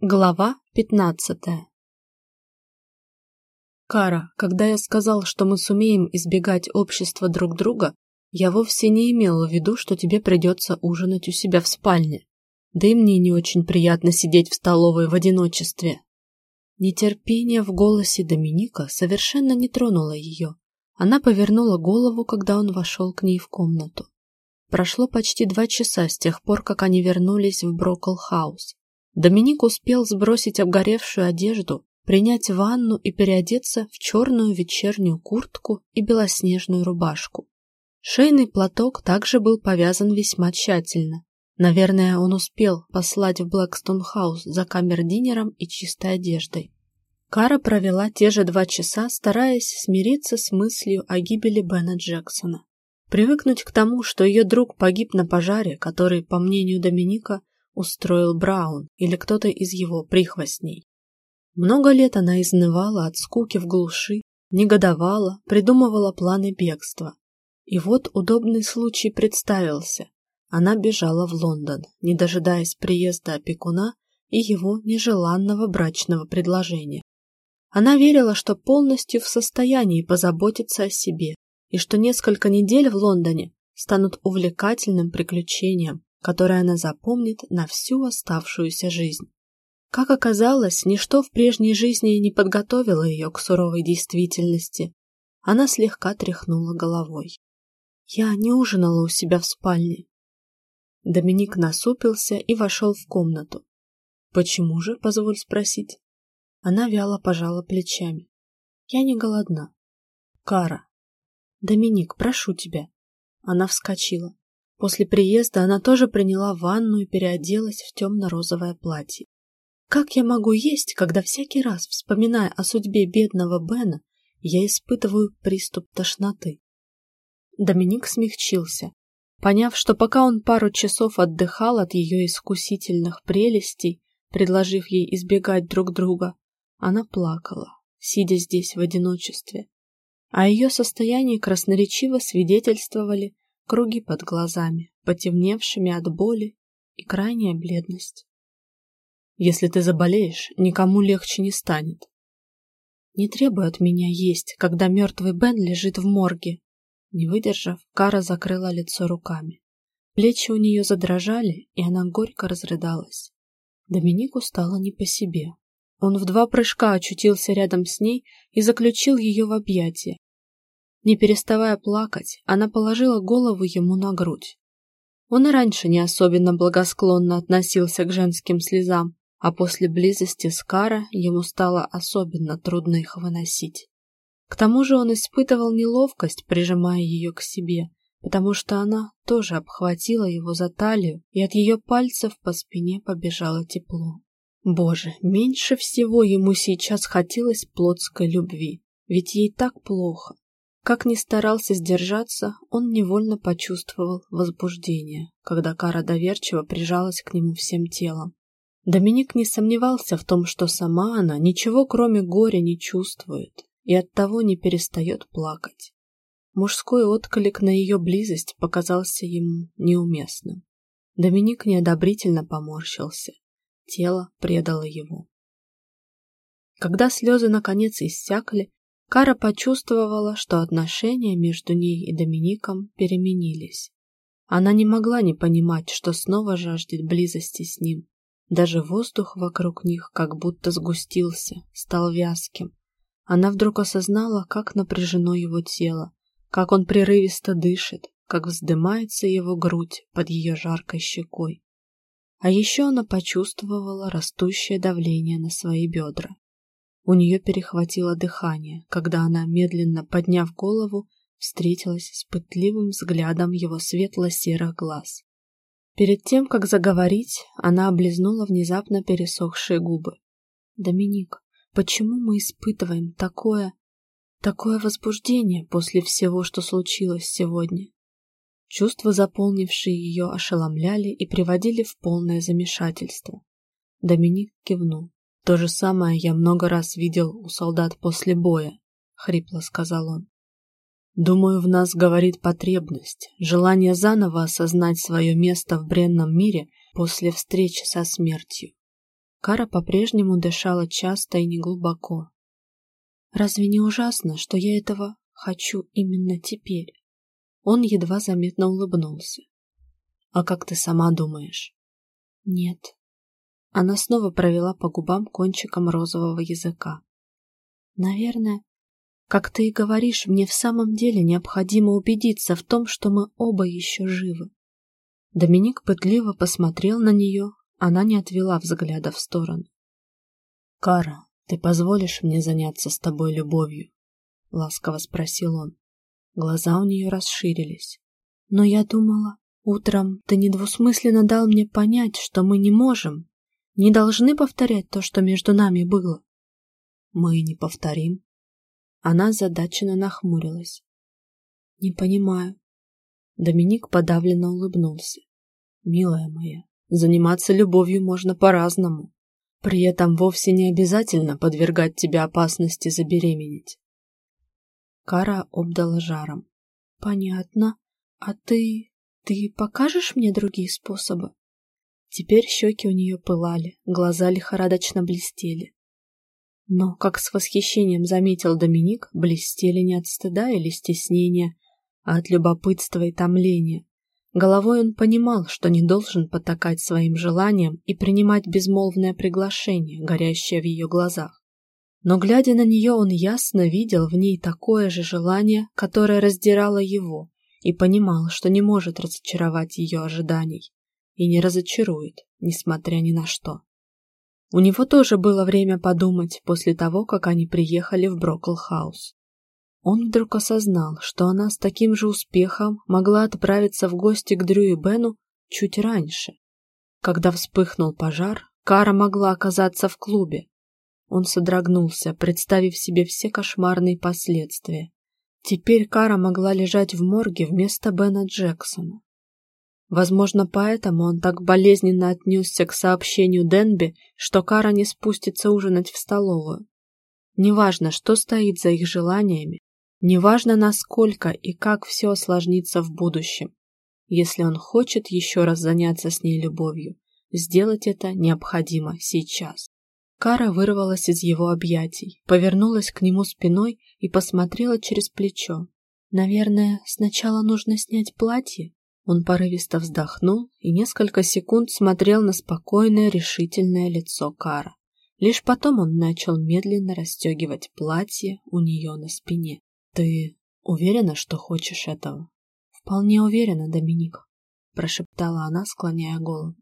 Глава пятнадцатая Кара, когда я сказал, что мы сумеем избегать общества друг друга, я вовсе не имел в виду, что тебе придется ужинать у себя в спальне. Да и мне не очень приятно сидеть в столовой в одиночестве. Нетерпение в голосе Доминика совершенно не тронуло ее. Она повернула голову, когда он вошел к ней в комнату. Прошло почти два часа с тех пор, как они вернулись в Брокл-хаус. Доминик успел сбросить обгоревшую одежду, принять ванну и переодеться в черную вечернюю куртку и белоснежную рубашку. Шейный платок также был повязан весьма тщательно. Наверное, он успел послать в Блэкстон-хаус за камердинером и чистой одеждой. Кара провела те же два часа, стараясь смириться с мыслью о гибели Бена Джексона. Привыкнуть к тому, что ее друг погиб на пожаре, который, по мнению Доминика, устроил Браун или кто-то из его прихвостней. Много лет она изнывала от скуки в глуши, негодовала, придумывала планы бегства. И вот удобный случай представился. Она бежала в Лондон, не дожидаясь приезда опекуна и его нежеланного брачного предложения. Она верила, что полностью в состоянии позаботиться о себе, и что несколько недель в Лондоне станут увлекательным приключением, которое она запомнит на всю оставшуюся жизнь. Как оказалось, ничто в прежней жизни не подготовило ее к суровой действительности. Она слегка тряхнула головой. «Я не ужинала у себя в спальне». Доминик насупился и вошел в комнату. «Почему же, позволь спросить?» Она вяло пожала плечами. «Я не голодна». «Кара». «Доминик, прошу тебя». Она вскочила. После приезда она тоже приняла ванну и переоделась в темно-розовое платье. Как я могу есть, когда всякий раз, вспоминая о судьбе бедного Бена, я испытываю приступ тошноты? Доминик смягчился, поняв, что пока он пару часов отдыхал от ее искусительных прелестей, предложив ей избегать друг друга, она плакала, сидя здесь в одиночестве. А ее состояние красноречиво свидетельствовали круги под глазами, потемневшими от боли и крайняя бледность. Если ты заболеешь, никому легче не станет. Не требуй от меня есть, когда мертвый Бен лежит в морге. Не выдержав, Кара закрыла лицо руками. Плечи у нее задрожали, и она горько разрыдалась. Доминику стало не по себе. Он в два прыжка очутился рядом с ней и заключил ее в объятия, не переставая плакать, она положила голову ему на грудь. Он и раньше не особенно благосклонно относился к женским слезам, а после близости с Кара ему стало особенно трудно их выносить. К тому же он испытывал неловкость, прижимая ее к себе, потому что она тоже обхватила его за талию, и от ее пальцев по спине побежало тепло. Боже, меньше всего ему сейчас хотелось плотской любви, ведь ей так плохо. Как ни старался сдержаться, он невольно почувствовал возбуждение, когда Кара доверчиво прижалась к нему всем телом. Доминик не сомневался в том, что сама она ничего кроме горя не чувствует и оттого не перестает плакать. Мужской отклик на ее близость показался ему неуместным. Доминик неодобрительно поморщился. Тело предало его. Когда слезы наконец иссякли, Кара почувствовала, что отношения между ней и Домиником переменились. Она не могла не понимать, что снова жаждет близости с ним. Даже воздух вокруг них как будто сгустился, стал вязким. Она вдруг осознала, как напряжено его тело, как он прерывисто дышит, как вздымается его грудь под ее жаркой щекой. А еще она почувствовала растущее давление на свои бедра. У нее перехватило дыхание, когда она, медленно подняв голову, встретилась с пытливым взглядом его светло-серых глаз. Перед тем, как заговорить, она облизнула внезапно пересохшие губы. «Доминик, почему мы испытываем такое... такое возбуждение после всего, что случилось сегодня?» Чувства, заполнившие ее, ошеломляли и приводили в полное замешательство. Доминик кивнул. То же самое я много раз видел у солдат после боя, хрипло сказал он. Думаю, в нас говорит потребность, желание заново осознать свое место в бренном мире после встречи со смертью. Кара по-прежнему дышала часто и неглубоко. «Разве не ужасно, что я этого хочу именно теперь?» Он едва заметно улыбнулся. «А как ты сама думаешь?» «Нет». Она снова провела по губам кончиком розового языка. «Наверное, как ты и говоришь, мне в самом деле необходимо убедиться в том, что мы оба еще живы. Доминик пытливо посмотрел на нее, она не отвела взгляда в сторону. «Кара, ты позволишь мне заняться с тобой любовью?» — ласково спросил он. Глаза у нее расширились. «Но я думала, утром ты недвусмысленно дал мне понять, что мы не можем, не должны повторять то, что между нами было». «Мы не повторим», она задаченно нахмурилась. «Не понимаю». Доминик подавленно улыбнулся. «Милая моя, заниматься любовью можно по-разному. При этом вовсе не обязательно подвергать тебя опасности забеременеть». Кара обдала жаром. «Понятно. А ты... ты покажешь мне другие способы?» Теперь щеки у нее пылали, глаза лихорадочно блестели. Но, как с восхищением заметил Доминик, блестели не от стыда или стеснения, а от любопытства и томления. Головой он понимал, что не должен потакать своим желаниям и принимать безмолвное приглашение, горящее в ее глазах. Но, глядя на нее, он ясно видел в ней такое же желание, которое раздирало его, и понимал, что не может разочаровать ее ожиданий. И не разочарует, несмотря ни на что. У него тоже было время подумать после того, как они приехали в Броклхаус. Он вдруг осознал, что она с таким же успехом могла отправиться в гости к Дрю и Бену чуть раньше. Когда вспыхнул пожар, Кара могла оказаться в клубе. Он содрогнулся, представив себе все кошмарные последствия. Теперь Кара могла лежать в морге вместо Бена Джексона. Возможно, поэтому он так болезненно отнесся к сообщению Денби, что Кара не спустится ужинать в столовую. Неважно, что стоит за их желаниями, неважно, насколько и как все осложнится в будущем. Если он хочет еще раз заняться с ней любовью, сделать это необходимо сейчас. Кара вырвалась из его объятий, повернулась к нему спиной и посмотрела через плечо. «Наверное, сначала нужно снять платье?» Он порывисто вздохнул и несколько секунд смотрел на спокойное, решительное лицо Кара. Лишь потом он начал медленно расстегивать платье у нее на спине. «Ты уверена, что хочешь этого?» «Вполне уверена, Доминик», — прошептала она, склоняя голову.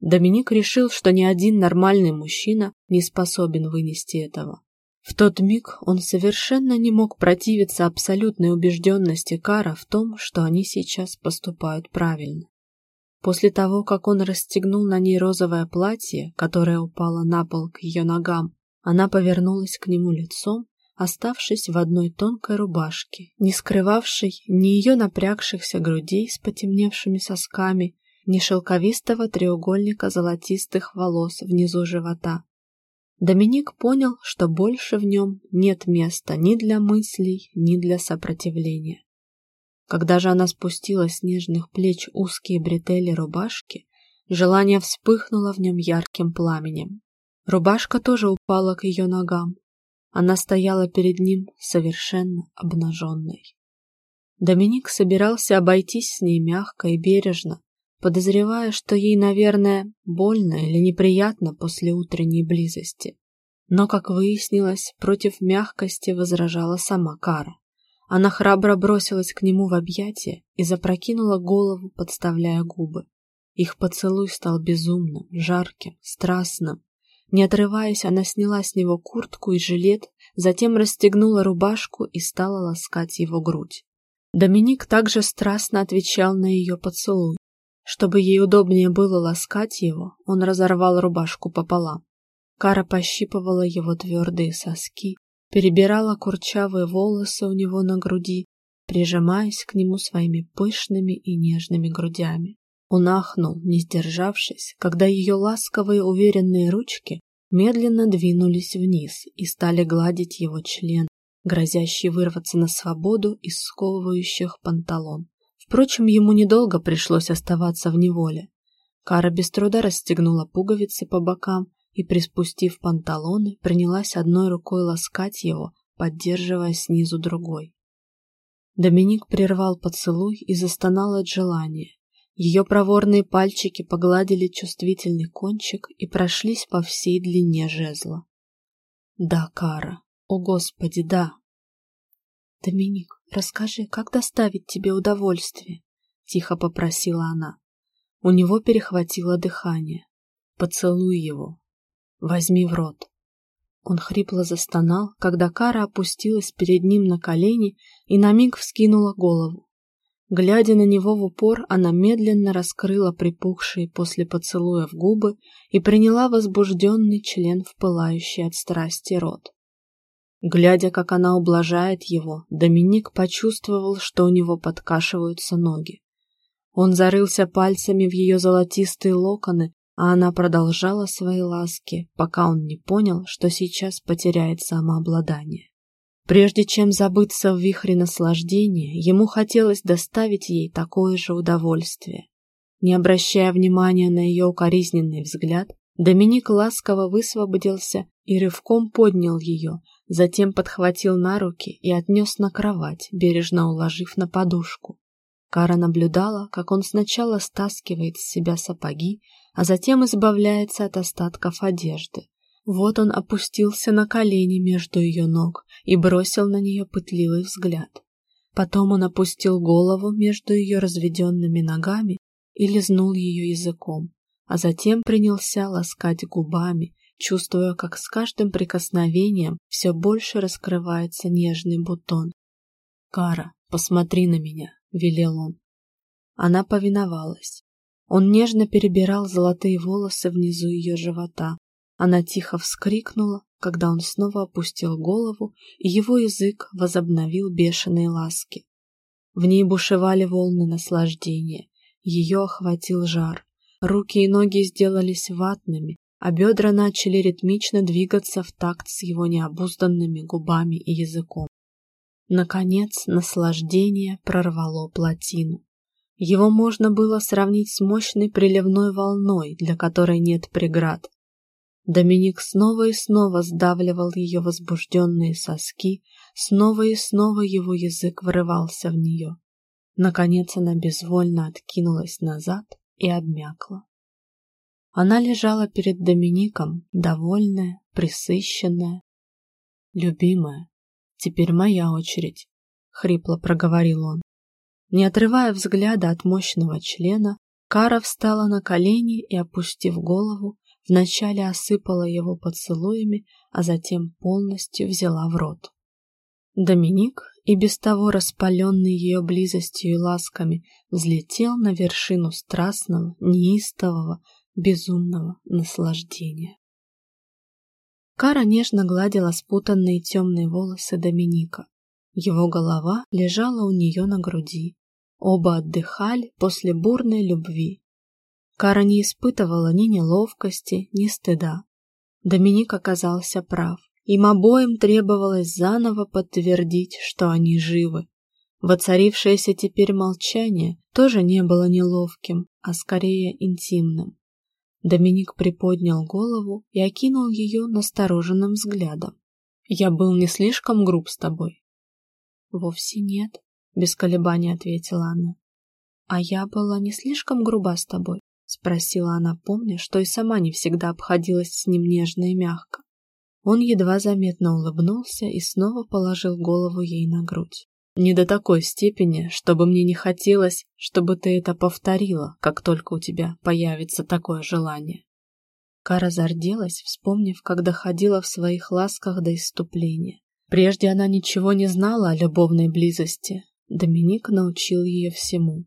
Доминик решил, что ни один нормальный мужчина не способен вынести этого. В тот миг он совершенно не мог противиться абсолютной убежденности Кара в том, что они сейчас поступают правильно. После того, как он расстегнул на ней розовое платье, которое упало на пол к ее ногам, она повернулась к нему лицом, оставшись в одной тонкой рубашке, не скрывавшей ни ее напрягшихся грудей с потемневшими сосками, ни шелковистого треугольника золотистых волос внизу живота. Доминик понял, что больше в нем нет места ни для мыслей, ни для сопротивления. Когда же она спустила с нежных плеч узкие бретели рубашки, желание вспыхнуло в нем ярким пламенем. Рубашка тоже упала к ее ногам. Она стояла перед ним совершенно обнаженной. Доминик собирался обойтись с ней мягко и бережно, подозревая, что ей, наверное, больно или неприятно после утренней близости. Но, как выяснилось, против мягкости возражала сама Кара. Она храбро бросилась к нему в объятия и запрокинула голову, подставляя губы. Их поцелуй стал безумным, жарким, страстным. Не отрываясь, она сняла с него куртку и жилет, затем расстегнула рубашку и стала ласкать его грудь. Доминик также страстно отвечал на ее поцелуй. Чтобы ей удобнее было ласкать его, он разорвал рубашку пополам. Кара пощипывала его твердые соски, перебирала курчавые волосы у него на груди, прижимаясь к нему своими пышными и нежными грудями. Он ахнул, не сдержавшись, когда ее ласковые уверенные ручки медленно двинулись вниз и стали гладить его член, грозящий вырваться на свободу из сковывающих панталон. Впрочем, ему недолго пришлось оставаться в неволе. Кара без труда расстегнула пуговицы по бокам и, приспустив панталоны, принялась одной рукой ласкать его, поддерживая снизу другой. Доминик прервал поцелуй и застонал от желания. Ее проворные пальчики погладили чувствительный кончик и прошлись по всей длине жезла. «Да, Кара, о Господи, да!» «Доминик, расскажи, как доставить тебе удовольствие?» — тихо попросила она. У него перехватило дыхание. «Поцелуй его. Возьми в рот». Он хрипло застонал, когда Кара опустилась перед ним на колени и на миг вскинула голову. Глядя на него в упор, она медленно раскрыла припухшие после поцелуев губы и приняла возбужденный член в пылающий от страсти рот. Глядя, как она ублажает его, Доминик почувствовал, что у него подкашиваются ноги. Он зарылся пальцами в ее золотистые локоны, а она продолжала свои ласки, пока он не понял, что сейчас потеряет самообладание. Прежде чем забыться в вихре наслаждения, ему хотелось доставить ей такое же удовольствие. Не обращая внимания на ее укоризненный взгляд, Доминик ласково высвободился и рывком поднял ее, затем подхватил на руки и отнес на кровать, бережно уложив на подушку. Кара наблюдала, как он сначала стаскивает с себя сапоги, а затем избавляется от остатков одежды. Вот он опустился на колени между ее ног и бросил на нее пытливый взгляд. Потом он опустил голову между ее разведенными ногами и лизнул ее языком, а затем принялся ласкать губами, чувствуя, как с каждым прикосновением все больше раскрывается нежный бутон. «Кара, посмотри на меня», — велел он. Она повиновалась. Он нежно перебирал золотые волосы внизу ее живота. Она тихо вскрикнула, когда он снова опустил голову, и его язык возобновил бешеные ласки. В ней бушевали волны наслаждения. Ее охватил жар. Руки и ноги сделались ватными, а бедра начали ритмично двигаться в такт с его необузданными губами и языком. Наконец, наслаждение прорвало плотину. Его можно было сравнить с мощной приливной волной, для которой нет преград. Доминик снова и снова сдавливал ее возбужденные соски, снова и снова его язык вырывался в нее. Наконец она безвольно откинулась назад и обмякла. Она лежала перед Домиником, довольная, присыщенная. «Любимая, теперь моя очередь», — хрипло проговорил он. Не отрывая взгляда от мощного члена, Кара встала на колени и, опустив голову, вначале осыпала его поцелуями, а затем полностью взяла в рот. Доминик, и без того распаленный ее близостью и ласками, взлетел на вершину страстного, неистового, безумного наслаждения. Кара нежно гладила спутанные темные волосы Доминика. Его голова лежала у нее на груди, Оба отдыхали после бурной любви. Кара не испытывала ни неловкости, ни стыда. Доминик оказался прав. Им обоим требовалось заново подтвердить, что они живы. Воцарившееся теперь молчание тоже не было неловким, а скорее интимным. Доминик приподнял голову и окинул ее настороженным взглядом. «Я был не слишком груб с тобой?» «Вовсе нет», без колебаний ответила она. А я была не слишком груба с тобой? Спросила она, помня, что и сама не всегда обходилась с ним нежно и мягко. Он едва заметно улыбнулся и снова положил голову ей на грудь. Не до такой степени, чтобы мне не хотелось, чтобы ты это повторила, как только у тебя появится такое желание. Кара зарделась, вспомнив, как доходила в своих ласках до иступления. Прежде она ничего не знала о любовной близости, Доминик научил ее всему.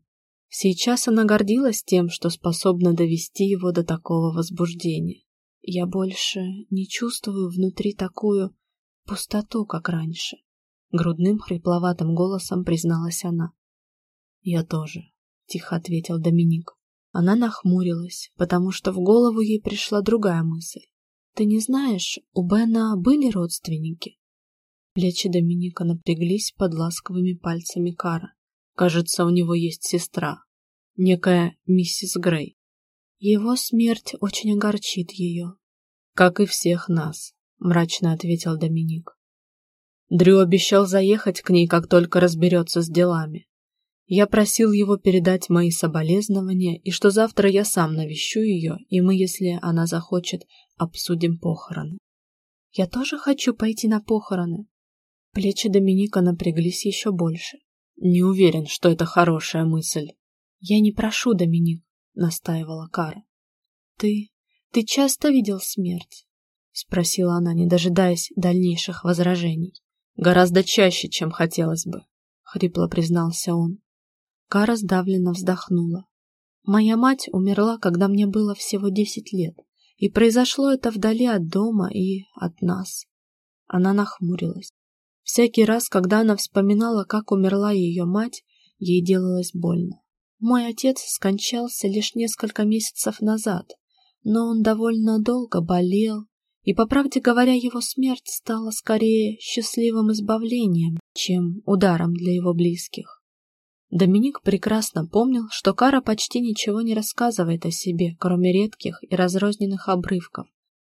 Сейчас она гордилась тем, что способна довести его до такого возбуждения. Я больше не чувствую внутри такую пустоту, как раньше. Грудным хрипловатым голосом призналась она. Я тоже, тихо ответил Доминик. Она нахмурилась, потому что в голову ей пришла другая мысль. Ты не знаешь, у Бена были родственники? Плечи Доминика напряглись под ласковыми пальцами Кара. Кажется, у него есть сестра, некая миссис Грей. Его смерть очень огорчит ее. Как и всех нас, мрачно ответил Доминик. Дрю обещал заехать к ней, как только разберется с делами. Я просил его передать мои соболезнования и что завтра я сам навещу ее, и мы, если она захочет, обсудим похороны. Я тоже хочу пойти на похороны. Плечи Доминика напряглись еще больше. Не уверен, что это хорошая мысль. Я не прошу, Доминик, настаивала Кара. Ты... ты часто видел смерть? Спросила она, не дожидаясь дальнейших возражений. Гораздо чаще, чем хотелось бы, хрипло признался он. Кара сдавленно вздохнула. Моя мать умерла, когда мне было всего десять лет, и произошло это вдали от дома и от нас. Она нахмурилась. Всякий раз, когда она вспоминала, как умерла ее мать, ей делалось больно. Мой отец скончался лишь несколько месяцев назад, но он довольно долго болел, и, по правде говоря, его смерть стала скорее счастливым избавлением, чем ударом для его близких. Доминик прекрасно помнил, что Кара почти ничего не рассказывает о себе, кроме редких и разрозненных обрывков.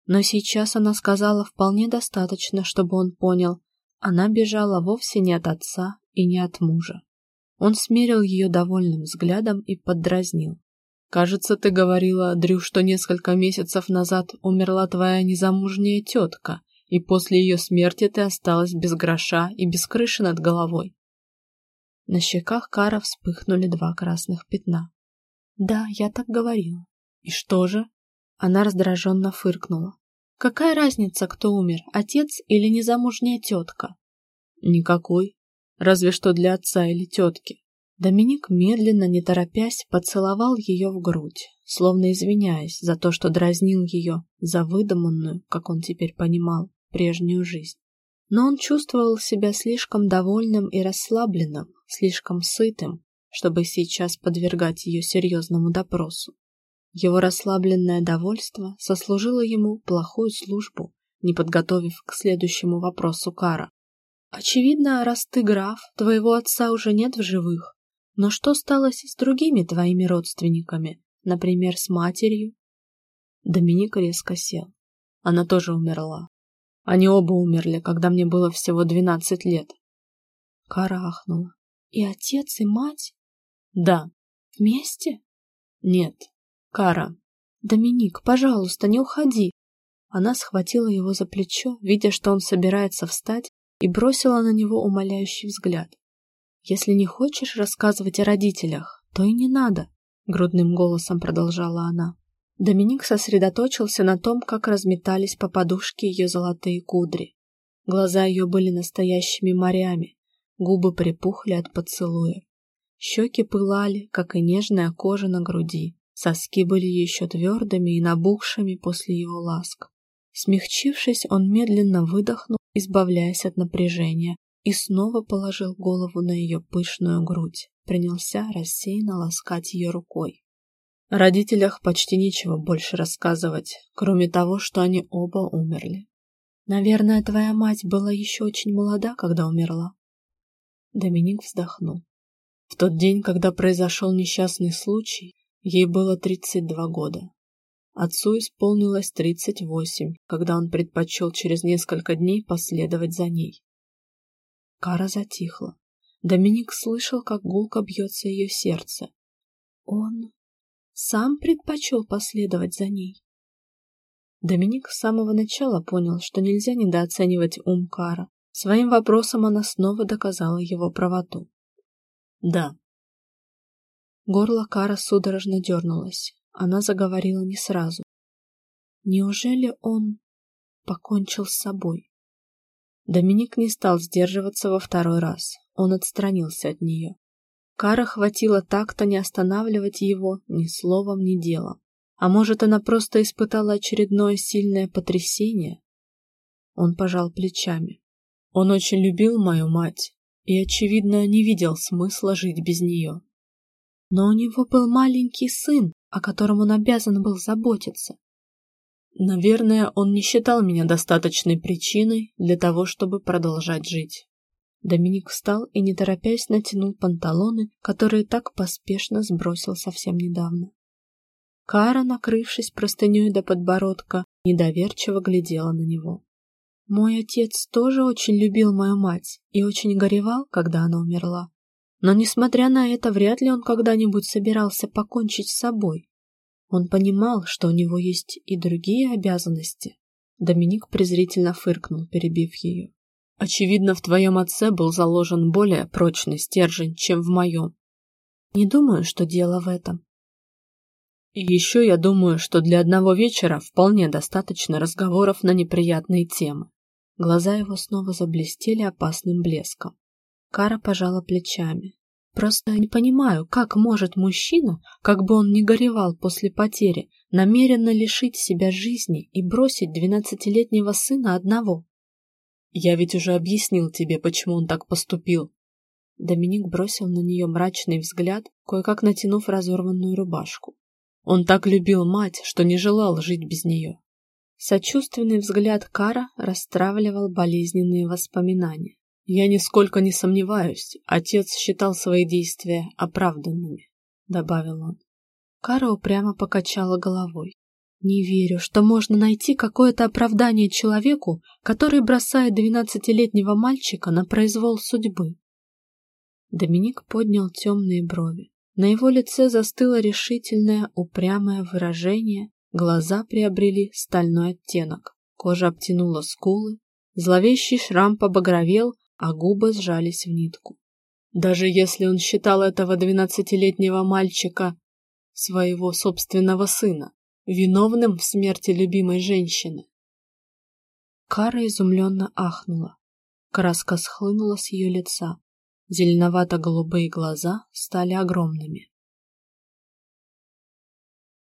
Но сейчас она сказала вполне достаточно, чтобы он понял, она бежала вовсе не от отца и не от мужа. Он смерил ее довольным взглядом и поддразнил. «Кажется, ты говорила, Дрю, что несколько месяцев назад умерла твоя незамужняя тетка, и после ее смерти ты осталась без гроша и без крыши над головой». На щеках Кара вспыхнули два красных пятна. «Да, я так говорила». «И что же?» Она раздраженно фыркнула. Какая разница, кто умер, отец или незамужняя тетка? Никакой. Разве что для отца или тетки. Доминик медленно, не торопясь, поцеловал ее в грудь, словно извиняясь за то, что дразнил ее за выдуманную, как он теперь понимал, прежнюю жизнь. Но он чувствовал себя слишком довольным и расслабленным, слишком сытым, чтобы сейчас подвергать ее серьезному допросу. Его расслабленное довольство сослужило ему плохую службу, не подготовив к следующему вопросу Кара. «Очевидно, раз ты граф, твоего отца уже нет в живых. Но что стало с другими твоими родственниками, например, с матерью?» Доминик резко сел. Она тоже умерла. Они оба умерли, когда мне было всего двенадцать лет. Кара ахнула. «И отец, и мать?» «Да». «Вместе?» «Нет, Кара. Доминик, пожалуйста, не уходи. Она схватила его за плечо, видя, что он собирается встать, и бросила на него умоляющий взгляд. Если не хочешь рассказывать о родителях, то и не надо, грудным голосом продолжала она. Доминик сосредоточился на том, как разметались по подушке ее золотые кудри. Глаза ее были настоящими морями, губы припухли от поцелуя. Щеки пылали, как и нежная кожа на груди. Соски были еще твердыми и набухшими после его ласк. Смягчившись, он медленно выдохнул, избавляясь от напряжения, и снова положил голову на ее пышную грудь, принялся рассеянно ласкать ее рукой. О родителях почти нечего больше рассказывать, кроме того, что они оба умерли. Наверное, твоя мать была еще очень молода, когда умерла. Доминик вздохнул. В тот день, когда произошел несчастный случай, Ей было 32 года. Отцу исполнилось 38, когда он предпочел через несколько дней последовать за ней. Кара затихла. Доминик слышал, как гулко бьется ее сердце. Он сам предпочел последовать за ней. Доминик с самого начала понял, что нельзя недооценивать ум Кара. Своим вопросом она снова доказала его правоту. Да, Горло Кара судорожно дернулось. Она заговорила не сразу. Неужели он покончил с собой? Доминик не стал сдерживаться во второй раз. Он отстранился от нее. Кара хватило так-то не останавливать его ни словом, ни делом. А может, она просто испытала очередное сильное потрясение? Он пожал плечами. Он очень любил мою мать и, очевидно, не видел смысла жить без нее. Но у него был маленький сын, о котором он обязан был заботиться. Наверное, он не считал меня достаточной причиной для того, чтобы продолжать жить. Доминик встал и, не торопясь, натянул панталоны, которые так поспешно сбросил совсем недавно. Кара, накрывшись простыней до подбородка, недоверчиво глядела на него. Мой отец тоже очень любил мою мать и очень горевал, когда она умерла. Но, несмотря на это, вряд ли он когда-нибудь собирался покончить с собой. Он понимал, что у него есть и другие обязанности. Доминик презрительно фыркнул, перебив ее. Очевидно, в твоем отце был заложен более прочный стержень, чем в моем. Не думаю, что дело в этом. И еще я думаю, что для одного вечера вполне достаточно разговоров на неприятные темы. Глаза его снова заблестели опасным блеском. Кара пожала плечами. Просто не понимаю, как может мужчина, как бы он ни горевал после потери, намеренно лишить себя жизни и бросить двенадцатилетнего сына одного. Я ведь уже объяснил тебе, почему он так поступил. Доминик бросил на нее мрачный взгляд, кое-как натянув разорванную рубашку. Он так любил мать, что не желал жить без нее. Сочувственный взгляд Кара расстраивал болезненные воспоминания. Я нисколько не сомневаюсь, отец считал свои действия оправданными, добавил он. Кара упрямо покачала головой. Не верю, что можно найти какое-то оправдание человеку, который бросает двенадцатилетнего мальчика на произвол судьбы. Доминик поднял темные брови. На его лице застыло решительное, упрямое выражение, глаза приобрели стальной оттенок, кожа обтянула скулы, зловещий шрам побагровел, а губы сжались в нитку. Даже если он считал этого двенадцатилетнего мальчика своего собственного сына, виновным в смерти любимой женщины. Кара изумленно ахнула. Краска схлынула с ее лица. Зеленовато-голубые глаза стали огромными.